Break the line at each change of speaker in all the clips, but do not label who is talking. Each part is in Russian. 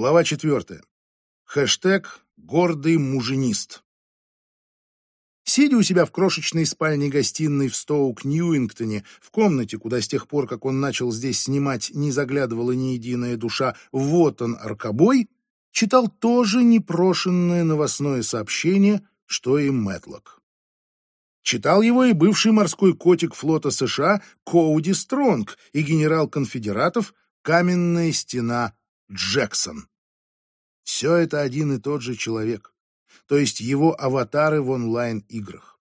Глава четвертая. Хэштег «Гордый муженист». Сидя у себя в крошечной спальне-гостиной в Стоук-Ньюингтоне, в комнате, куда с тех пор, как он начал здесь снимать, не заглядывала ни единая душа, вот он, Аркобой, читал тоже непрошенное новостное сообщение, что и Мэтлок. Читал его и бывший морской котик флота США Коуди Стронг и генерал конфедератов Каменная стена Джексон. Все это один и тот же человек, то есть его аватары в онлайн-играх.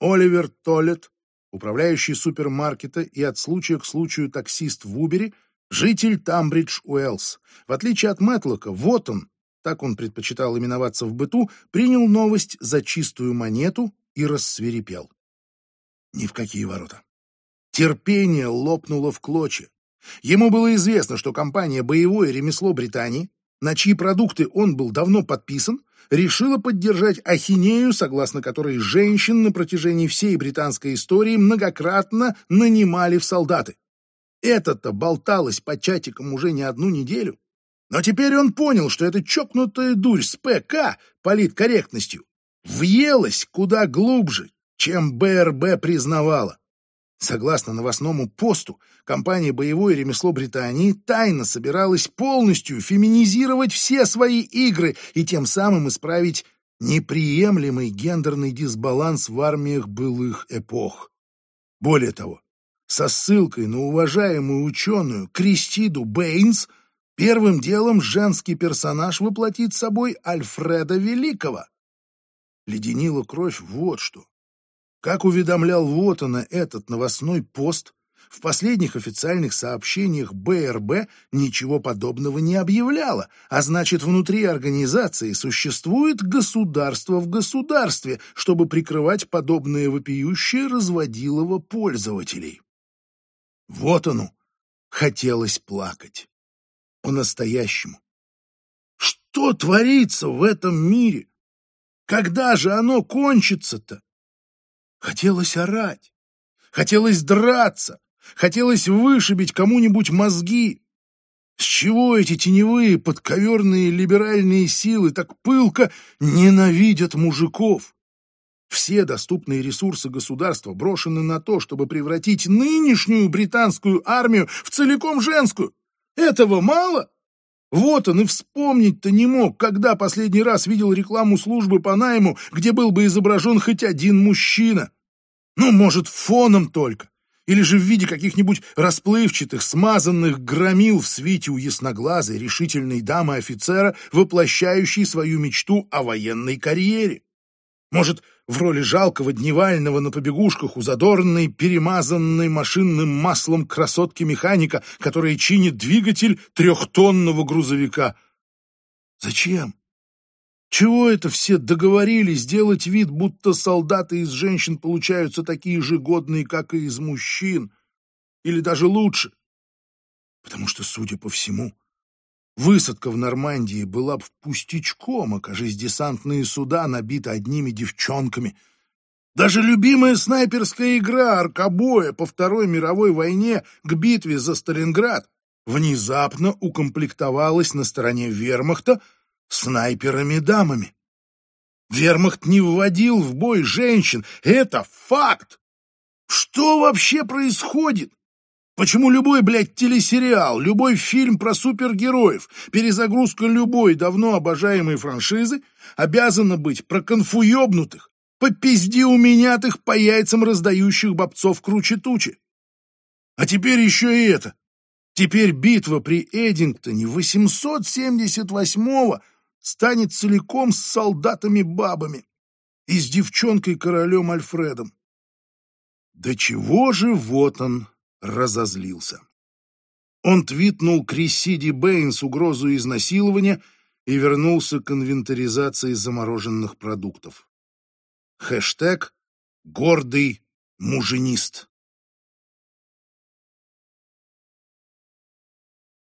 Оливер Толлет, управляющий супермаркета и от случая к случаю таксист в Убере, житель Тамбридж-Уэллс. В отличие от Мэтлока, вот он, так он предпочитал именоваться в быту, принял новость за чистую монету и рассверепел. Ни в какие ворота. Терпение лопнуло в клочья. Ему было известно, что компания «Боевое ремесло Британии», на чьи продукты он был давно подписан, решила поддержать ахинею, согласно которой женщин на протяжении всей британской истории многократно нанимали в солдаты. Это-то болталось по чатикам уже не одну неделю. Но теперь он понял, что эта чокнутая дурь с ПК, политкорректностью, въелась куда глубже, чем БРБ признавала. Согласно новостному посту, компания «Боевое ремесло Британии» тайно собиралась полностью феминизировать все свои игры и тем самым исправить неприемлемый гендерный дисбаланс в армиях былых эпох. Более того, со ссылкой на уважаемую ученую Кристиду Бэйнс первым делом женский персонаж воплотит собой Альфреда Великого. Леденила кровь вот что. Как уведомлял Вотана этот новостной пост, в последних официальных сообщениях БРБ ничего подобного не объявляло, а значит, внутри организации существует государство в государстве, чтобы прикрывать подобное вопиющее разводилово пользователей. Вот оно, хотелось плакать. По-настоящему. Что творится в этом мире? Когда же оно кончится-то? Хотелось орать, хотелось драться, хотелось вышибить кому-нибудь мозги. С чего эти теневые подковерные либеральные силы так пылко ненавидят мужиков? Все доступные ресурсы государства брошены на то, чтобы превратить нынешнюю британскую армию в целиком женскую. Этого мало? Вот он и вспомнить-то не мог, когда последний раз видел рекламу службы по найму, где был бы изображен хоть один мужчина. Ну, может, фоном только. Или же в виде каких-нибудь расплывчатых, смазанных громил в свите у ясноглазой, решительной дамы-офицера, воплощающей свою мечту о военной карьере. Может, в роли жалкого дневального на побегушках у задорной, перемазанной машинным маслом красотки-механика, которая чинит двигатель трехтонного грузовика. Зачем? Чего это все договорились сделать вид, будто солдаты из женщин получаются такие же годные, как и из мужчин? Или даже лучше? Потому что, судя по всему, высадка в Нормандии была бы пустячком, окажись десантные суда набиты одними девчонками. Даже любимая снайперская игра Аркобоя по Второй мировой войне к битве за Сталинград внезапно укомплектовалась на стороне вермахта снайперами-дамами. Вермахт не вводил в бой женщин. Это факт. Что вообще происходит? Почему любой, блядь, телесериал, любой фильм про супергероев, перезагрузка любой давно обожаемой франшизы обязана быть про конфуёбнутых, попизди у менятых по яйцам раздающих бобцов круче тучи? А теперь еще и это. Теперь битва при Эдингтоне 878-го станет целиком с солдатами-бабами и с девчонкой-королем Альфредом. Да чего же вот он разозлился. Он твитнул Крисиди Бэйнс угрозу изнасилования и вернулся к инвентаризации замороженных продуктов. Хэштег «Гордый муженист».